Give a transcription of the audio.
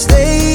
stay